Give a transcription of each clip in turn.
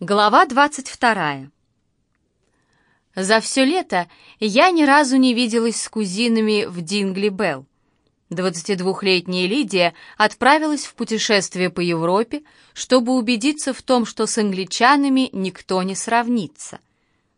Глава 22. За все лето я ни разу не виделась с кузинами в Дингли-Белл. 22-летняя Лидия отправилась в путешествие по Европе, чтобы убедиться в том, что с англичанами никто не сравнится.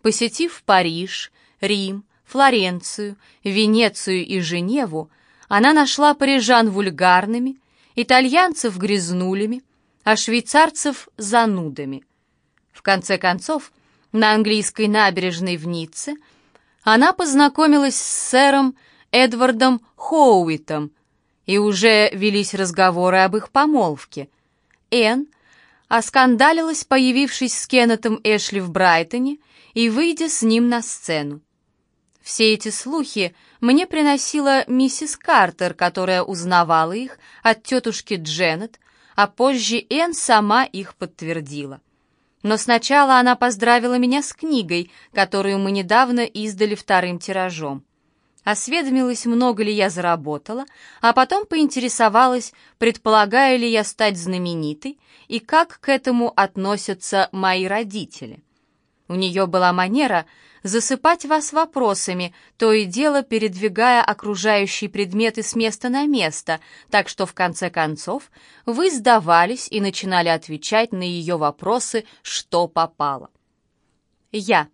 Посетив Париж, Рим, Флоренцию, Венецию и Женеву, она нашла парижан вульгарными, итальянцев грязнулями, а швейцарцев занудами. В конце концов, на английской набережной в Ницце она познакомилась с сэром Эдвардом Хоуитом, и уже велись разговоры об их помолвке. Энн оскандалилась, появившись с Кеннетом Эшли в Брайтоне и выйдя с ним на сцену. Все эти слухи мне приносила миссис Картер, которая узнавала их от тетушки Дженнет, а позже Энн сама их подтвердила. Но сначала она поздравила меня с книгой, которую мы недавно издали вторым тиражом. Осведомилась, много ли я заработала, а потом поинтересовалась, предполагаю ли я стать знаменитой и как к этому относятся мои родители. У нее была манера засыпать вас вопросами, то и дело передвигая окружающие предметы с места на место, так что в конце концов вы сдавались и начинали отвечать на ее вопросы, что попало. Я.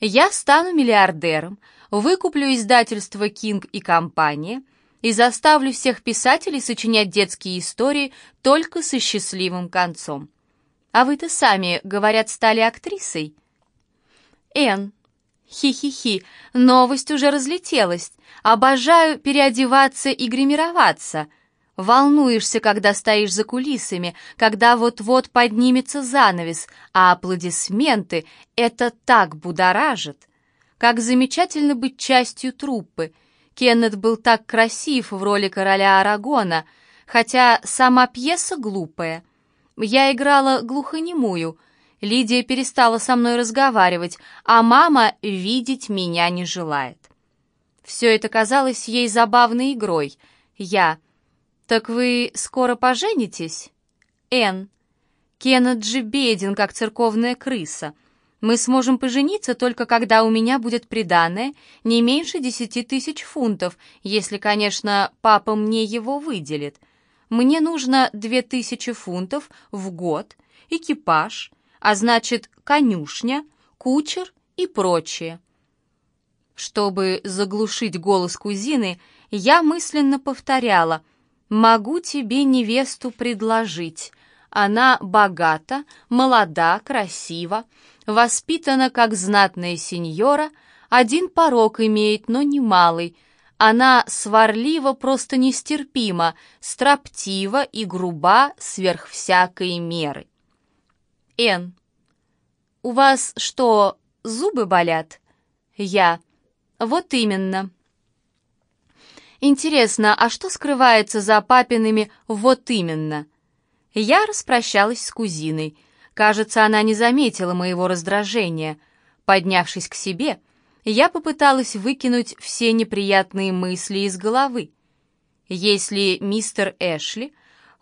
Я стану миллиардером, выкуплю издательство «Кинг и компания» и заставлю всех писателей сочинять детские истории только со счастливым концом. А вы-то сами, говорят, стали актрисой? Н. Хи-хи-хи, новость уже разлетелась. Обожаю переодеваться и гримироваться. Волнуешься, когда стоишь за кулисами, когда вот-вот поднимется занавес, а аплодисменты — это так будоражит. Как замечательно быть частью труппы. Кеннет был так красив в роли короля Арагона, хотя сама пьеса глупая. Я играла глухонемую — Лидия перестала со мной разговаривать, а мама видеть меня не желает. Все это казалось ей забавной игрой. Я. «Так вы скоро поженитесь?» Н. «Кеннет же беден, как церковная крыса. Мы сможем пожениться только когда у меня будет приданное не меньше десяти тысяч фунтов, если, конечно, папа мне его выделит. Мне нужно две тысячи фунтов в год, экипаж, а значит конюшня, кучер и прочее. Чтобы заглушить голос кузины, я мысленно повторяла «Могу тебе невесту предложить. Она богата, молода, красива, воспитана как знатная сеньора, один порог имеет, но немалый. Она сварлива, просто нестерпима, строптива и груба сверх всякой меры». Н. «У вас что, зубы болят?» Я. «Вот именно». Интересно, а что скрывается за папиными «вот именно»? Я распрощалась с кузиной. Кажется, она не заметила моего раздражения. Поднявшись к себе, я попыталась выкинуть все неприятные мысли из головы. Если мистер Эшли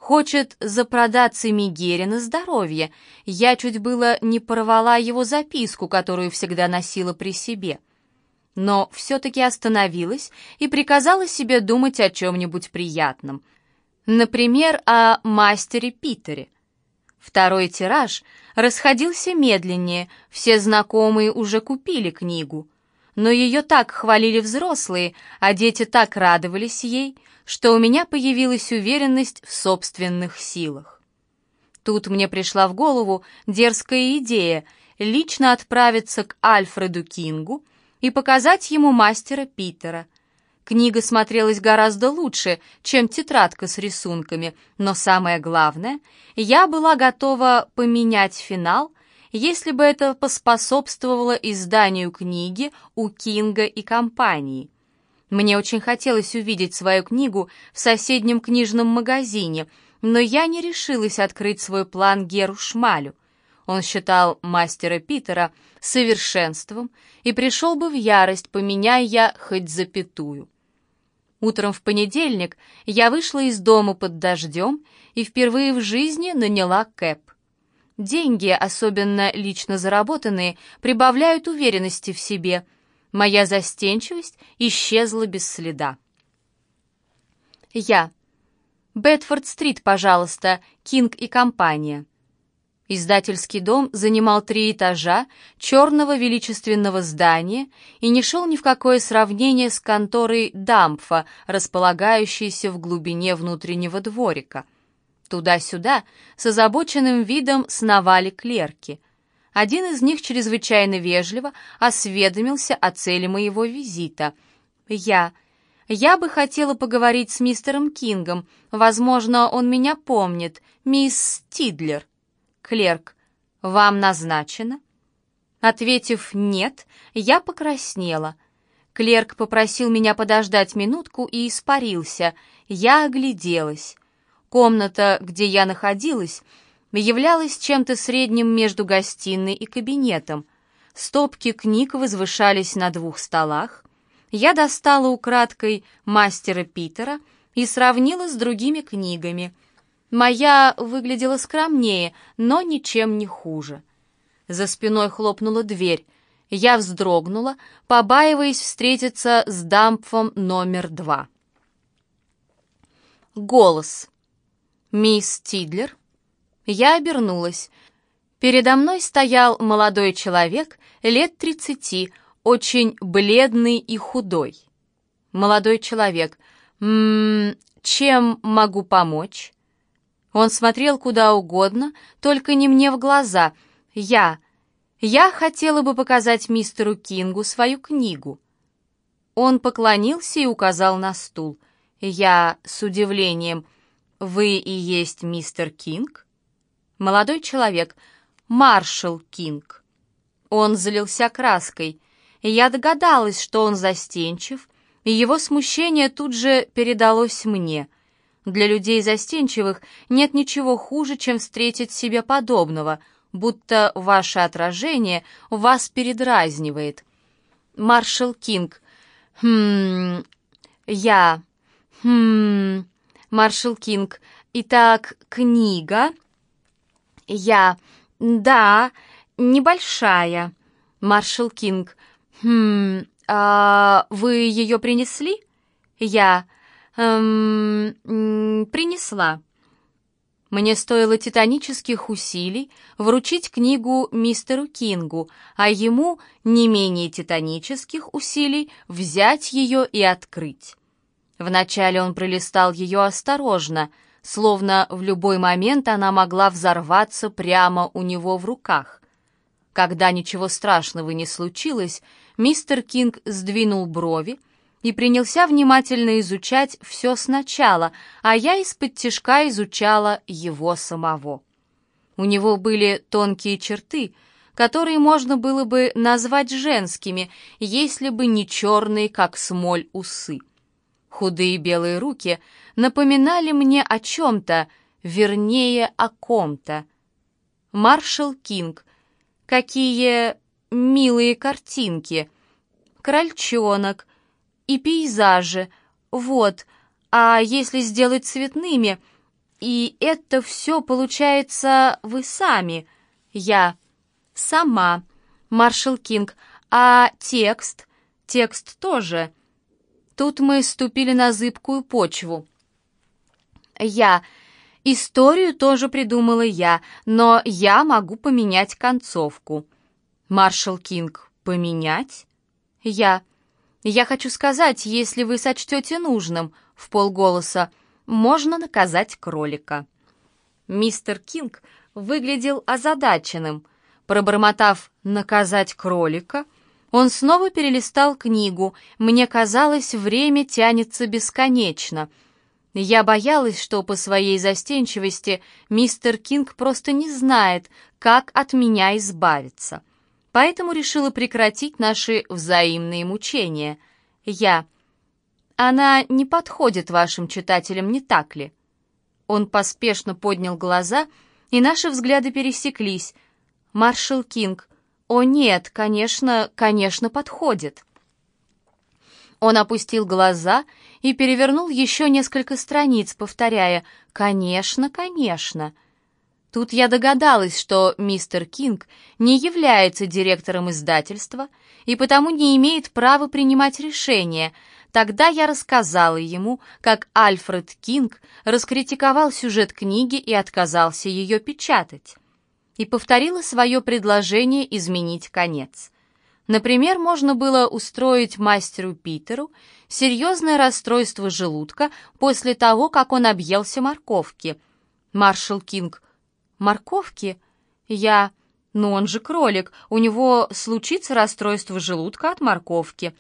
Хочет запродаться Мигере на здоровье. Я чуть было не порвала его записку, которую всегда носила при себе. Но все-таки остановилась и приказала себе думать о чем-нибудь приятном. Например, о мастере Питере. Второй тираж расходился медленнее, все знакомые уже купили книгу. Но ее так хвалили взрослые, а дети так радовались ей — что у меня появилась уверенность в собственных силах. Тут мне пришла в голову дерзкая идея лично отправиться к Альфреду Кингу и показать ему мастера Питера. Книга смотрелась гораздо лучше, чем тетрадка с рисунками, но самое главное, я была готова поменять финал, если бы это поспособствовало изданию книги у Кинга и компании. Мне очень хотелось увидеть свою книгу в соседнем книжном магазине, но я не решилась открыть свой план Геру Шмалю. Он считал мастера Питера совершенством и пришел бы в ярость, поменяя я хоть запятую. Утром в понедельник я вышла из дома под дождем и впервые в жизни наняла кэп. Деньги, особенно лично заработанные, прибавляют уверенности в себе. Моя застенчивость исчезла без следа. Я. Бетфорд-стрит, пожалуйста, Кинг и компания. Издательский дом занимал три этажа черного величественного здания и не шел ни в какое сравнение с конторой Дампфа, располагающейся в глубине внутреннего дворика. Туда-сюда с озабоченным видом сновали клерки. Один из них чрезвычайно вежливо осведомился о цели моего визита. «Я... я бы хотела поговорить с мистером Кингом. Возможно, он меня помнит. Мисс Тидлер». Клерк, вам назначено? Ответив «нет», я покраснела. Клерк попросил меня подождать минутку и испарился. Я огляделась. Комната, где я находилась, являлась чем-то средним между гостиной и кабинетом. Стопки книг возвышались на двух столах. Я достала украдкой мастера Питера и сравнила с другими книгами — Моя выглядела скромнее, но ничем не хуже. За спиной хлопнула дверь. Я вздрогнула, побаиваясь встретиться с дампфом номер два. Голос. «Мисс Тидлер?» Я обернулась. Передо мной стоял молодой человек, лет тридцати, очень бледный и худой. Молодой человек. «М «М-м, -м, чем могу помочь?» Он смотрел куда угодно, только не мне в глаза. Я... Я хотела бы показать мистеру Кингу свою книгу. Он поклонился и указал на стул. Я с удивлением... «Вы и есть мистер Кинг?» Молодой человек. «Маршал Кинг». Он залился краской. Я догадалась, что он застенчив, и его смущение тут же передалось мне — для людей застенчивых нет ничего хуже, чем встретить себе подобного, будто ваше отражение вас передразнивает. Маршал Кинг. Хм... Я... Хм... Маршал Кинг. Итак, книга. Я... Да, небольшая. Маршал Кинг. Хм... А вы ее принесли? Я эм, принесла. Мне стоило титанических усилий вручить книгу мистеру Кингу, а ему не менее титанических усилий взять ее и открыть. Вначале он пролистал ее осторожно, словно в любой момент она могла взорваться прямо у него в руках. Когда ничего страшного не случилось, мистер Кинг сдвинул брови, и принялся внимательно изучать все сначала, а я из-под тишка изучала его самого. У него были тонкие черты, которые можно было бы назвать женскими, если бы не черные, как смоль, усы. Худые белые руки напоминали мне о чем-то, вернее, о ком-то. Маршал Кинг. Какие милые картинки. Крольчонок, и пейзажи. Вот. А если сделать цветными? И это все получается вы сами. Я. Сама. Маршал Кинг. А текст? Текст тоже. Тут мы ступили на зыбкую почву. Я. Историю тоже придумала я, но я могу поменять концовку. Маршал Кинг. Поменять? Я. «Я хочу сказать, если вы сочтете нужным», — в полголоса, «можно наказать кролика». Мистер Кинг выглядел озадаченным. Пробормотав «наказать кролика», он снова перелистал книгу. Мне казалось, время тянется бесконечно. Я боялась, что по своей застенчивости мистер Кинг просто не знает, как от меня избавиться поэтому решила прекратить наши взаимные мучения. Я. Она не подходит вашим читателям, не так ли? Он поспешно поднял глаза, и наши взгляды пересеклись. Маршал Кинг. О нет, конечно, конечно, подходит. Он опустил глаза и перевернул еще несколько страниц, повторяя «Конечно, конечно». Тут я догадалась, что мистер Кинг не является директором издательства и потому не имеет права принимать решения. Тогда я рассказала ему, как Альфред Кинг раскритиковал сюжет книги и отказался ее печатать. И повторила свое предложение изменить конец. Например, можно было устроить мастеру Питеру серьезное расстройство желудка после того, как он объелся морковки. Маршал Кинг Морковки? Я... Ну он же кролик, у него случится расстройство желудка от морковки.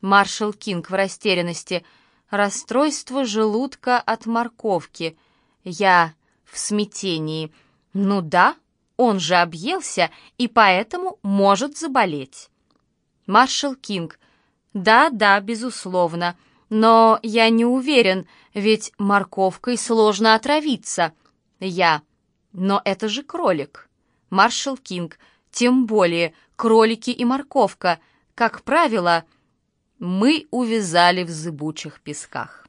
Маршал Кинг в растерянности. Расстройство желудка от морковки. Я в смятении. Ну да, он же объелся и поэтому может заболеть. Маршал Кинг. Да, да, безусловно. Но я не уверен, ведь морковкой сложно отравиться. Я. Но это же кролик. Маршал Кинг. Тем более кролики и морковка. Как правило, мы увязали в зыбучих песках.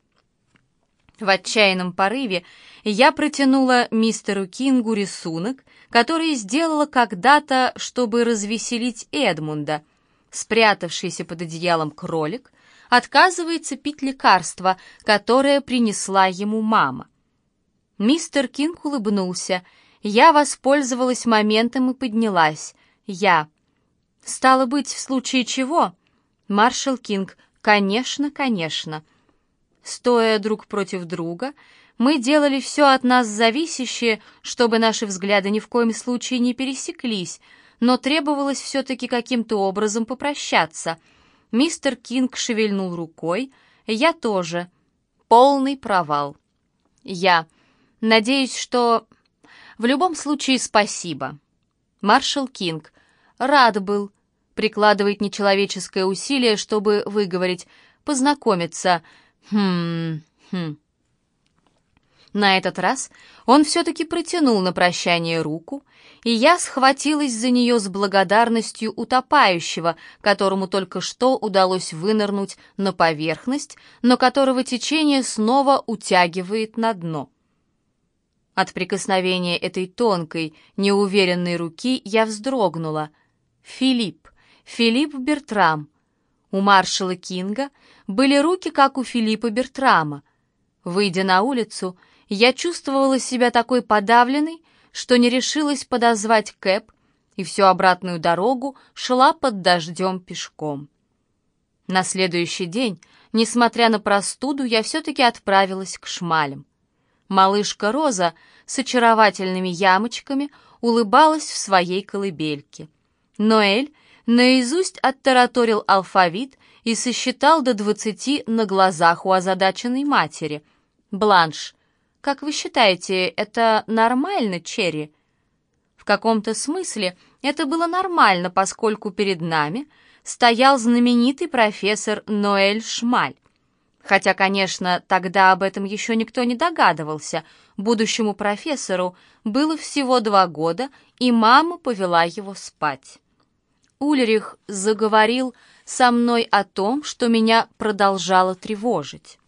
В отчаянном порыве я протянула мистеру Кингу рисунок, который сделала когда-то, чтобы развеселить Эдмунда. Спрятавшийся под одеялом кролик отказывается пить лекарство, которое принесла ему мама. Мистер Кинг улыбнулся. Я воспользовалась моментом и поднялась. Я. Стало быть, в случае чего? Маршал Кинг. Конечно, конечно. Стоя друг против друга, мы делали все от нас зависящее, чтобы наши взгляды ни в коем случае не пересеклись, но требовалось все-таки каким-то образом попрощаться. Мистер Кинг шевельнул рукой, я тоже. Полный провал. Я. Надеюсь, что... В любом случае, спасибо. Маршал Кинг. Рад был. Прикладывает нечеловеческое усилие, чтобы выговорить. Познакомиться. Хм... Хм... На этот раз он все-таки протянул на прощание руку, и я схватилась за нее с благодарностью утопающего, которому только что удалось вынырнуть на поверхность, но которого течение снова утягивает на дно. От прикосновения этой тонкой, неуверенной руки я вздрогнула. Филипп, Филипп Бертрам. У маршала Кинга были руки, как у Филиппа Бертрама. Выйдя на улицу, я чувствовала себя такой подавленной, что не решилась подозвать Кэп, и всю обратную дорогу шла под дождем пешком. На следующий день, несмотря на простуду, я все-таки отправилась к шмалям. Малышка Роза с очаровательными ямочками улыбалась в своей колыбельке. Ноэль наизусть оттараторил алфавит и сосчитал до двадцати на глазах у озадаченной матери. «Бланш, как вы считаете, это нормально, Черри?» В каком-то смысле это было нормально, поскольку перед нами стоял знаменитый профессор Ноэль Шмаль. Хотя, конечно, тогда об этом еще никто не догадывался. Будущему профессору было всего два года, и мама повела его спать. Ульрих заговорил со мной о том, что меня продолжало тревожить.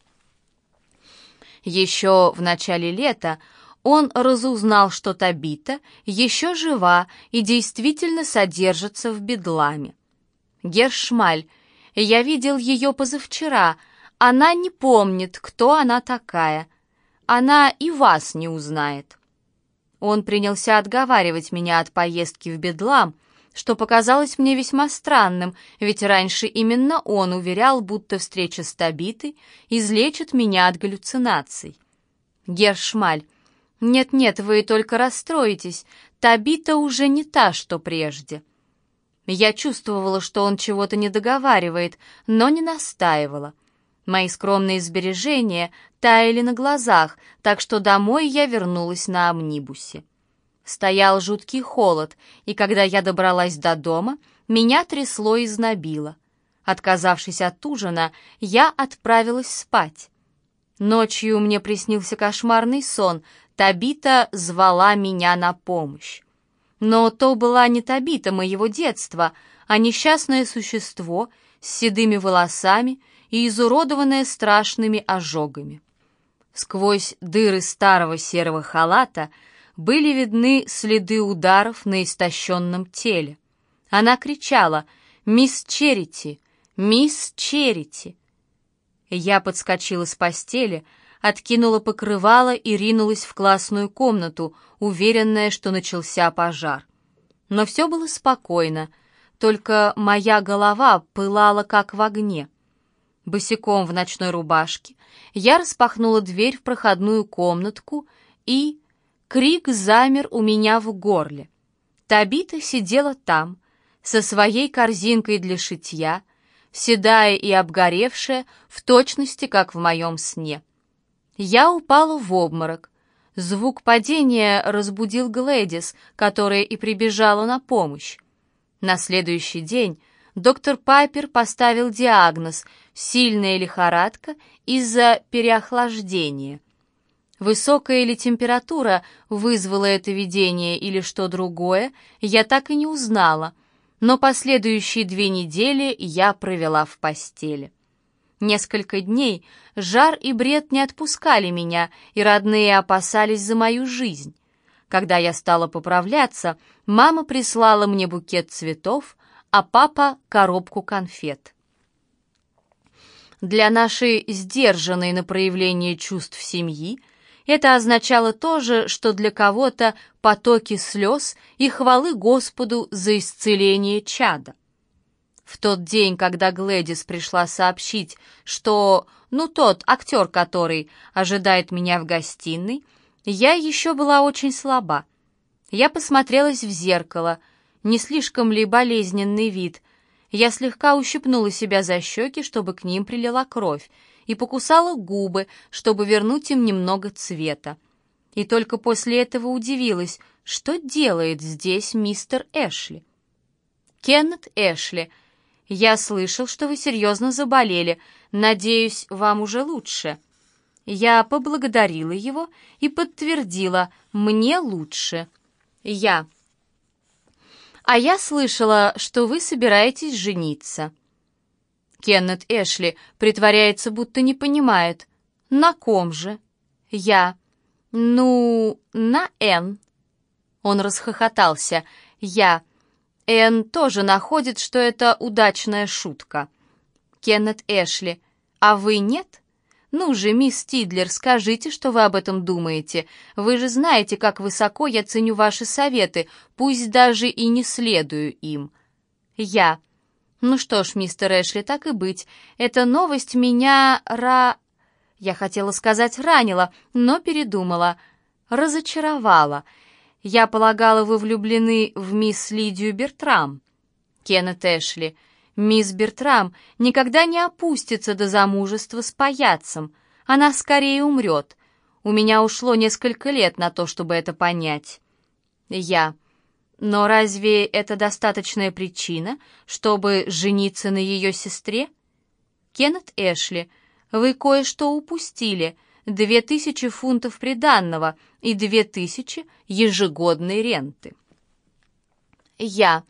Еще в начале лета он разузнал, что Табита еще жива и действительно содержится в бедламе. Гершмаль, я видел ее позавчера, она не помнит, кто она такая. Она и вас не узнает. Он принялся отговаривать меня от поездки в Бедлам, что показалось мне весьма странным, ведь раньше именно он уверял, будто встреча с Табитой излечит меня от галлюцинаций. Гершмаль, нет-нет, вы только расстроитесь, Табита уже не та, что прежде. Я чувствовала, что он чего-то не договаривает, но не настаивала. Мои скромные сбережения таяли на глазах, так что домой я вернулась на амнибусе. Стоял жуткий холод, и когда я добралась до дома, меня трясло и знобило. Отказавшись от ужина, я отправилась спать. Ночью мне приснился кошмарный сон. Табита звала меня на помощь. Но то была не Табита моего детства, а несчастное существо с седыми волосами и изуродованная страшными ожогами. Сквозь дыры старого серого халата были видны следы ударов на истощенном теле. Она кричала «Мисс Черити! Мисс Черити!» Я подскочила с постели, откинула покрывало и ринулась в классную комнату, уверенная, что начался пожар. Но все было спокойно, только моя голова пылала, как в огне. Босиком в ночной рубашке я распахнула дверь в проходную комнатку и... Крик замер у меня в горле. Табита сидела там, со своей корзинкой для шитья, седая и обгоревшая, в точности, как в моем сне. Я упала в обморок. Звук падения разбудил Глэдис, которая и прибежала на помощь. На следующий день доктор Пайпер поставил диагноз «сильная лихорадка из-за переохлаждения». Высокая ли температура вызвала это видение или что другое, я так и не узнала, но последующие две недели я провела в постели. Несколько дней жар и бред не отпускали меня, и родные опасались за мою жизнь. Когда я стала поправляться, мама прислала мне букет цветов, а папа — коробку конфет. Для нашей сдержанной на проявление чувств семьи это означало то же, что для кого-то потоки слез и хвалы Господу за исцеление чада. В тот день, когда Глэдис пришла сообщить, что, ну, тот актер, который ожидает меня в гостиной, я еще была очень слаба. Я посмотрелась в зеркало, не слишком ли болезненный вид. Я слегка ущипнула себя за щеки, чтобы к ним прилила кровь, и покусала губы, чтобы вернуть им немного цвета. И только после этого удивилась, что делает здесь мистер Эшли. «Кеннет Эшли, я слышал, что вы серьезно заболели. Надеюсь, вам уже лучше». Я поблагодарила его и подтвердила, мне лучше. Я. А я слышала, что вы собираетесь жениться. Кеннет Эшли притворяется, будто не понимает. «На ком же?» «Я». «Ну, на Н». Он расхохотался. «Я». Н тоже находит, что это удачная шутка. Кеннет Эшли. «А вы нет?» «Ну же, мисс Тидлер, скажите, что вы об этом думаете. Вы же знаете, как высоко я ценю ваши советы, пусть даже и не следую им». «Я». «Ну что ж, мистер Эшли, так и быть. Эта новость меня ра...» Я хотела сказать «ранила», но передумала. «Разочаровала. Я полагала, вы влюблены в мисс Лидию Бертрам». Кеннет Эшли. «Мисс Бертрам никогда не опустится до замужества с паяцем. Она скорее умрет. У меня ушло несколько лет на то, чтобы это понять». Я. Но разве это достаточная причина, чтобы жениться на ее сестре? Кеннет Эшли, вы кое-что упустили. Две тысячи фунтов приданного и две тысячи ежегодной ренты. Я.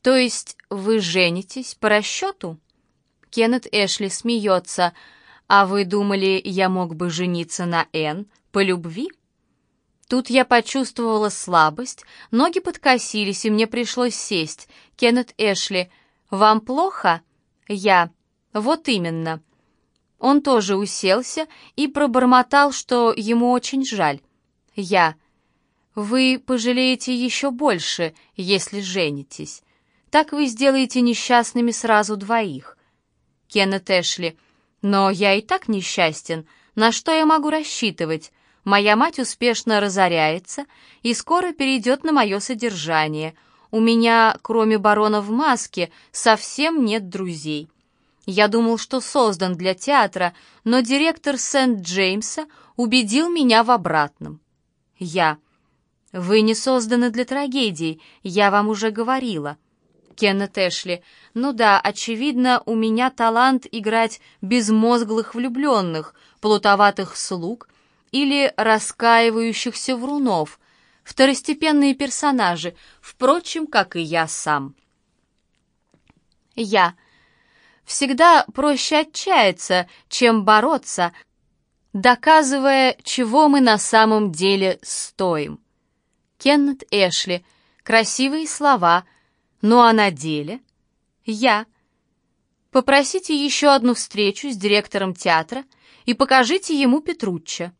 То есть вы женитесь по расчету? Кеннет Эшли смеется. А вы думали, я мог бы жениться на Энн по любви? Тут я почувствовала слабость, ноги подкосились, и мне пришлось сесть. Кеннет Эшли, «Вам плохо?» «Я». «Вот именно». Он тоже уселся и пробормотал, что ему очень жаль. «Я». «Вы пожалеете еще больше, если женитесь. Так вы сделаете несчастными сразу двоих». Кеннет Эшли. «Но я и так несчастен. На что я могу рассчитывать?» Моя мать успешно разоряется и скоро перейдет на мое содержание. У меня, кроме барона в маске, совсем нет друзей. Я думал, что создан для театра, но директор Сент-Джеймса убедил меня в обратном. Я. Вы не созданы для трагедий, я вам уже говорила. Кеннет Эшли. Ну да, очевидно, у меня талант играть безмозглых влюбленных, плутоватых слуг или раскаивающихся врунов, второстепенные персонажи, впрочем, как и я сам. Я. Всегда проще отчаяться, чем бороться, доказывая, чего мы на самом деле стоим. Кеннет Эшли. Красивые слова. Ну а на деле? Я. Попросите еще одну встречу с директором театра и покажите ему Петручча.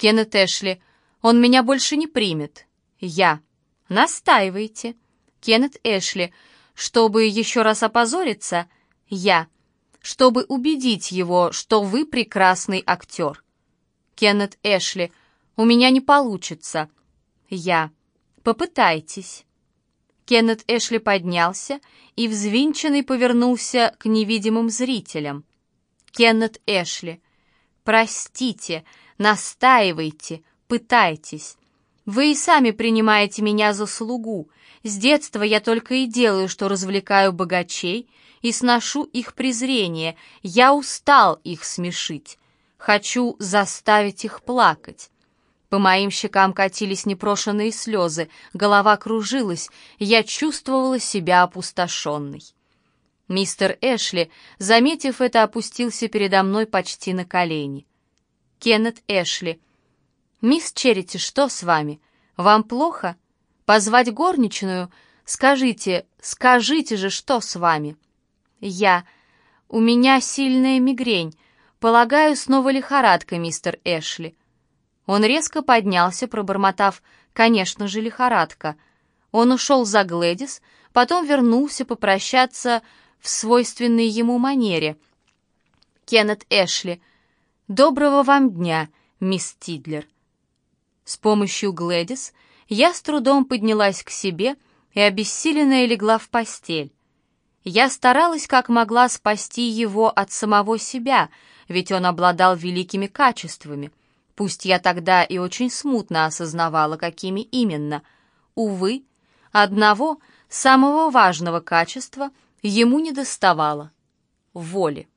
Кеннет Эшли. Он меня больше не примет. Я. Настаивайте. Кеннет Эшли. Чтобы еще раз опозориться? Я. Чтобы убедить его, что вы прекрасный актер. Кеннет Эшли. У меня не получится. Я. Попытайтесь. Кеннет Эшли поднялся и взвинченный повернулся к невидимым зрителям. Кеннет Эшли. «Простите, настаивайте, пытайтесь. Вы и сами принимаете меня за слугу. С детства я только и делаю, что развлекаю богачей и сношу их презрение. Я устал их смешить. Хочу заставить их плакать. По моим щекам катились непрошенные слезы, голова кружилась, я чувствовала себя опустошенной. Мистер Эшли, заметив это, опустился передо мной почти на колени. Кеннет Эшли. «Мисс Черити, что с вами? Вам плохо? Позвать горничную? Скажите, скажите же, что с вами?» «Я. У меня сильная мигрень. Полагаю, снова лихорадка, мистер Эшли. Он резко поднялся, пробормотав «Конечно же, лихорадка». Он ушел за Глэдис, потом вернулся попрощаться в свойственной ему манере. «Кеннет Эшли, доброго вам дня, мисс Тидлер». С помощью Глэдис я с трудом поднялась к себе и обессиленная легла в постель. Я старалась как могла спасти его от самого себя, ведь он обладал великими качествами — Пусть я тогда и очень смутно осознавала, какими именно. Увы, одного самого важного качества ему не доставало — воли.